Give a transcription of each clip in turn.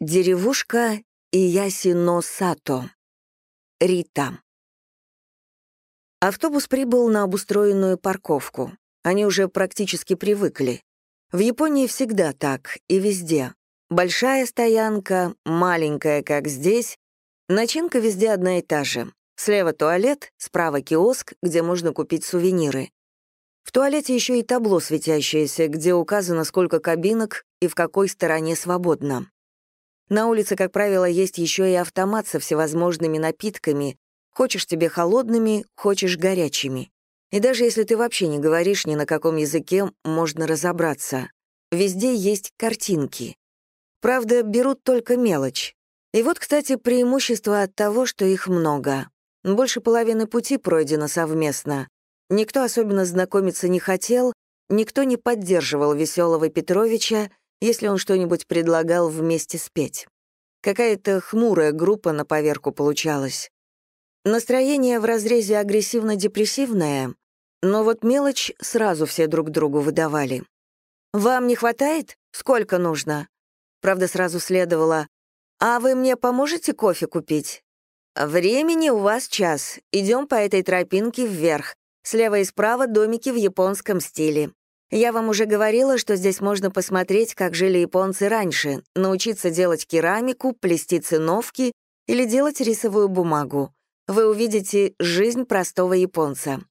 Деревушка Иясино Сато. Рита. Автобус прибыл на обустроенную парковку. Они уже практически привыкли. В Японии всегда так, и везде. Большая стоянка, маленькая, как здесь. Начинка везде одна и та же. Слева туалет, справа киоск, где можно купить сувениры. В туалете еще и табло светящееся, где указано, сколько кабинок и в какой стороне свободно. На улице, как правило, есть еще и автомат со всевозможными напитками. Хочешь тебе холодными, хочешь горячими. И даже если ты вообще не говоришь ни на каком языке, можно разобраться. Везде есть картинки. Правда, берут только мелочь. И вот, кстати, преимущество от того, что их много. Больше половины пути пройдено совместно. Никто особенно знакомиться не хотел, никто не поддерживал веселого Петровича, если он что-нибудь предлагал вместе спеть. Какая-то хмурая группа на поверку получалась. Настроение в разрезе агрессивно-депрессивное, но вот мелочь сразу все друг другу выдавали. «Вам не хватает? Сколько нужно?» Правда, сразу следовало. «А вы мне поможете кофе купить?» «Времени у вас час. Идем по этой тропинке вверх. Слева и справа домики в японском стиле. Я вам уже говорила, что здесь можно посмотреть, как жили японцы раньше, научиться делать керамику, плести циновки или делать рисовую бумагу. Вы увидите жизнь простого японца.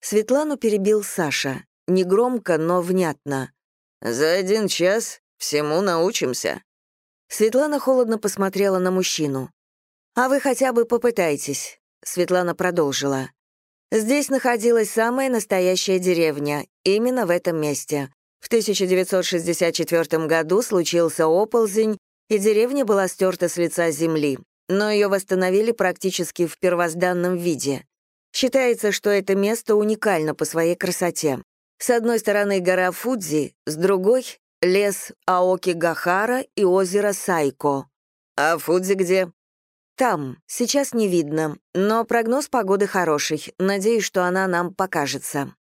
Светлану перебил Саша. Негромко, но внятно. «За один час всему научимся». Светлана холодно посмотрела на мужчину. «А вы хотя бы попытайтесь», — Светлана продолжила. Здесь находилась самая настоящая деревня, именно в этом месте. В 1964 году случился оползень, и деревня была стерта с лица земли, но ее восстановили практически в первозданном виде. Считается, что это место уникально по своей красоте. С одной стороны гора Фудзи, с другой — лес Аоки-Гахара и озеро Сайко. «А Фудзи где?» «Там. Сейчас не видно. Но прогноз погоды хороший. Надеюсь, что она нам покажется».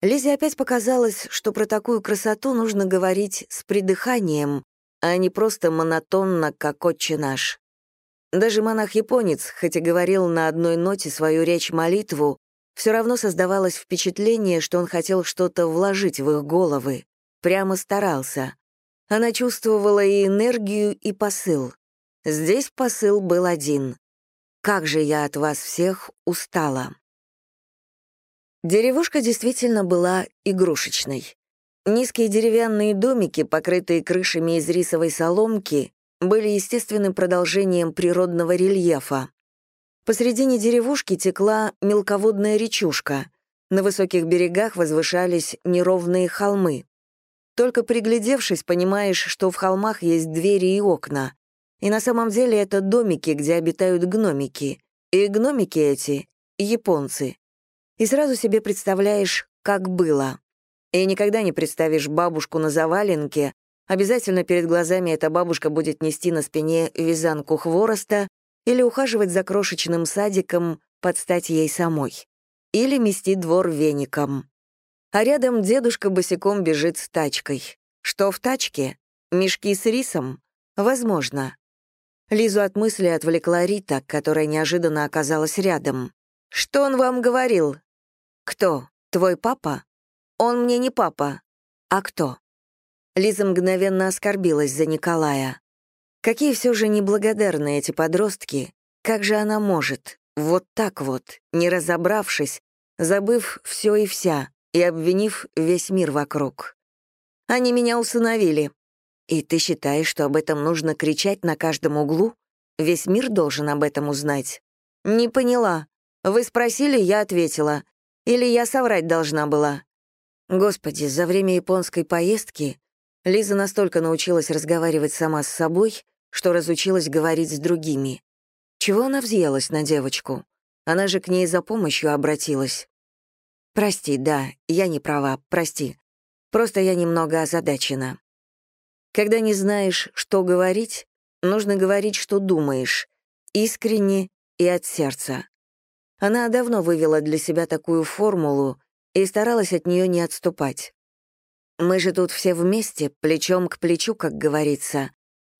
Лизе опять показалось, что про такую красоту нужно говорить с придыханием, а не просто монотонно, как отче наш. Даже монах-японец, хоть и говорил на одной ноте свою речь-молитву, все равно создавалось впечатление, что он хотел что-то вложить в их головы, прямо старался. Она чувствовала и энергию, и посыл. Здесь посыл был один. «Как же я от вас всех устала». Деревушка действительно была игрушечной. Низкие деревянные домики, покрытые крышами из рисовой соломки, были естественным продолжением природного рельефа. Посредине деревушки текла мелководная речушка. На высоких берегах возвышались неровные холмы. Только приглядевшись, понимаешь, что в холмах есть двери и окна. И на самом деле это домики, где обитают гномики. И гномики эти — японцы. И сразу себе представляешь, как было. И никогда не представишь бабушку на заваленке, обязательно перед глазами эта бабушка будет нести на спине вязанку хвороста или ухаживать за крошечным садиком под стать ей самой. Или мести двор веником. А рядом дедушка босиком бежит с тачкой. Что в тачке? Мешки с рисом? Возможно. Лизу от мысли отвлекла Рита, которая неожиданно оказалась рядом. «Что он вам говорил?» «Кто? Твой папа?» «Он мне не папа». «А кто?» Лиза мгновенно оскорбилась за Николая. Какие все же неблагодарные эти подростки. Как же она может, вот так вот, не разобравшись, забыв все и вся и обвинив весь мир вокруг. Они меня усыновили. И ты считаешь, что об этом нужно кричать на каждом углу? Весь мир должен об этом узнать. Не поняла. Вы спросили, я ответила. Или я соврать должна была? Господи, за время японской поездки Лиза настолько научилась разговаривать сама с собой, что разучилась говорить с другими. Чего она взъелась на девочку? Она же к ней за помощью обратилась. «Прости, да, я не права, прости. Просто я немного озадачена. Когда не знаешь, что говорить, нужно говорить, что думаешь, искренне и от сердца. Она давно вывела для себя такую формулу и старалась от нее не отступать. Мы же тут все вместе, плечом к плечу, как говорится.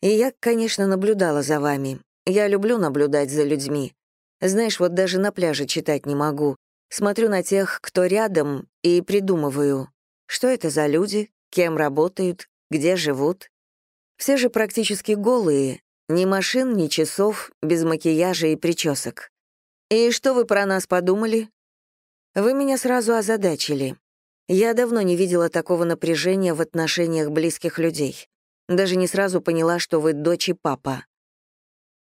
И я, конечно, наблюдала за вами. Я люблю наблюдать за людьми. Знаешь, вот даже на пляже читать не могу. Смотрю на тех, кто рядом, и придумываю, что это за люди, кем работают, где живут. Все же практически голые, ни машин, ни часов, без макияжа и причесок. И что вы про нас подумали? Вы меня сразу озадачили. Я давно не видела такого напряжения в отношениях близких людей. Даже не сразу поняла, что вы дочь и папа.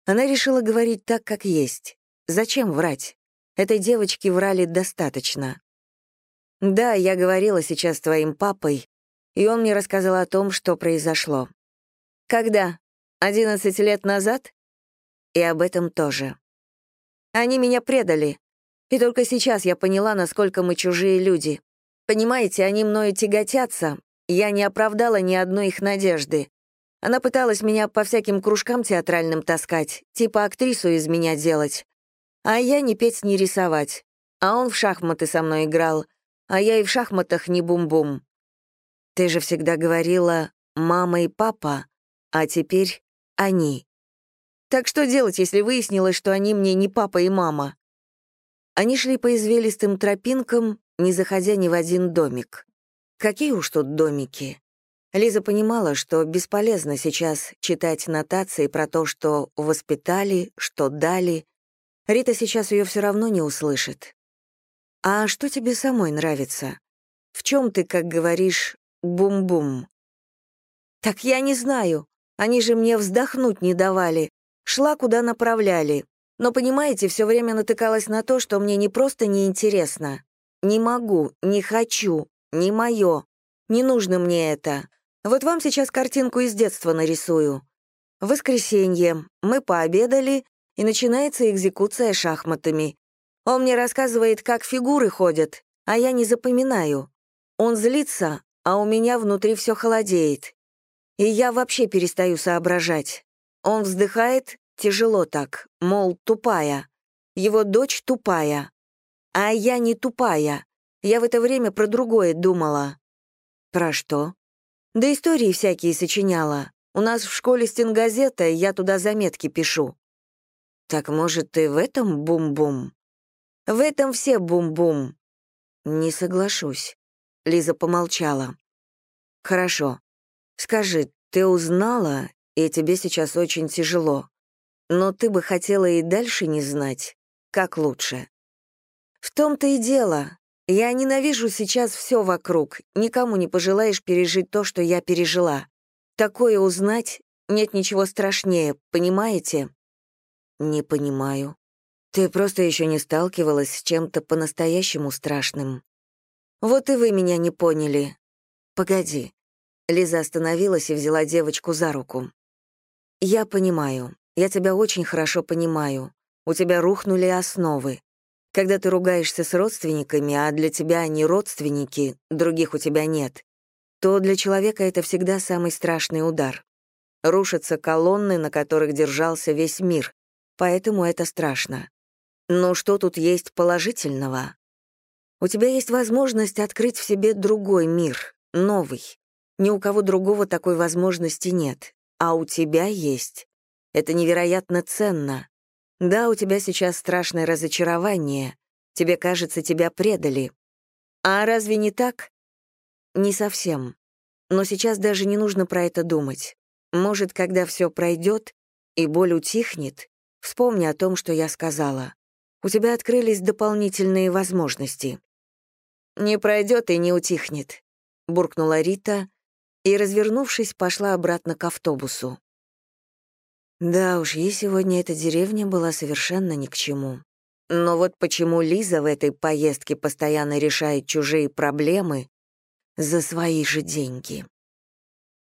Она решила говорить так, как есть. Зачем врать? Этой девочке врали достаточно. Да, я говорила сейчас твоим папой, и он мне рассказал о том, что произошло. Когда? Одиннадцать лет назад? И об этом тоже. Они меня предали. И только сейчас я поняла, насколько мы чужие люди. Понимаете, они мною тяготятся. Я не оправдала ни одной их надежды. Она пыталась меня по всяким кружкам театральным таскать, типа актрису из меня делать. А я не петь, не рисовать. А он в шахматы со мной играл. А я и в шахматах не бум-бум. Ты же всегда говорила «мама и папа», а теперь «они». Так что делать, если выяснилось, что они мне не папа и мама? Они шли по извилистым тропинкам, не заходя ни в один домик. Какие уж тут домики. Лиза понимала, что бесполезно сейчас читать нотации про то, что воспитали, что дали. Рита сейчас ее все равно не услышит. «А что тебе самой нравится? В чем ты, как говоришь, бум-бум?» «Так я не знаю. Они же мне вздохнуть не давали. Шла, куда направляли. Но, понимаете, все время натыкалась на то, что мне не просто неинтересно. Не могу, не хочу, не мое. Не нужно мне это. Вот вам сейчас картинку из детства нарисую. Воскресенье мы пообедали, и начинается экзекуция шахматами. Он мне рассказывает, как фигуры ходят, а я не запоминаю. Он злится, а у меня внутри все холодеет. И я вообще перестаю соображать. Он вздыхает, тяжело так, мол, тупая. Его дочь тупая. А я не тупая. Я в это время про другое думала. Про что? Да истории всякие сочиняла. У нас в школе стенгазета, я туда заметки пишу. Так может, и в этом бум-бум? В этом все бум-бум. Не соглашусь. Лиза помолчала. Хорошо. Скажи, ты узнала, и тебе сейчас очень тяжело. Но ты бы хотела и дальше не знать, как лучше. В том-то и дело. Я ненавижу сейчас все вокруг, никому не пожелаешь пережить то, что я пережила. Такое узнать нет ничего страшнее, понимаете? Не понимаю. Ты просто еще не сталкивалась с чем-то по-настоящему страшным. Вот и вы меня не поняли. Погоди. Лиза остановилась и взяла девочку за руку. Я понимаю. Я тебя очень хорошо понимаю. У тебя рухнули основы. Когда ты ругаешься с родственниками, а для тебя они родственники, других у тебя нет, то для человека это всегда самый страшный удар. Рушатся колонны, на которых держался весь мир, поэтому это страшно. Но что тут есть положительного? У тебя есть возможность открыть в себе другой мир, новый. Ни у кого другого такой возможности нет, а у тебя есть. Это невероятно ценно. Да, у тебя сейчас страшное разочарование. Тебе кажется, тебя предали. А разве не так? Не совсем. Но сейчас даже не нужно про это думать. Может, когда все пройдет и боль утихнет, вспомни о том, что я сказала. У тебя открылись дополнительные возможности. «Не пройдет и не утихнет», — буркнула Рита и, развернувшись, пошла обратно к автобусу. Да уж, ей сегодня эта деревня была совершенно ни к чему. Но вот почему Лиза в этой поездке постоянно решает чужие проблемы за свои же деньги.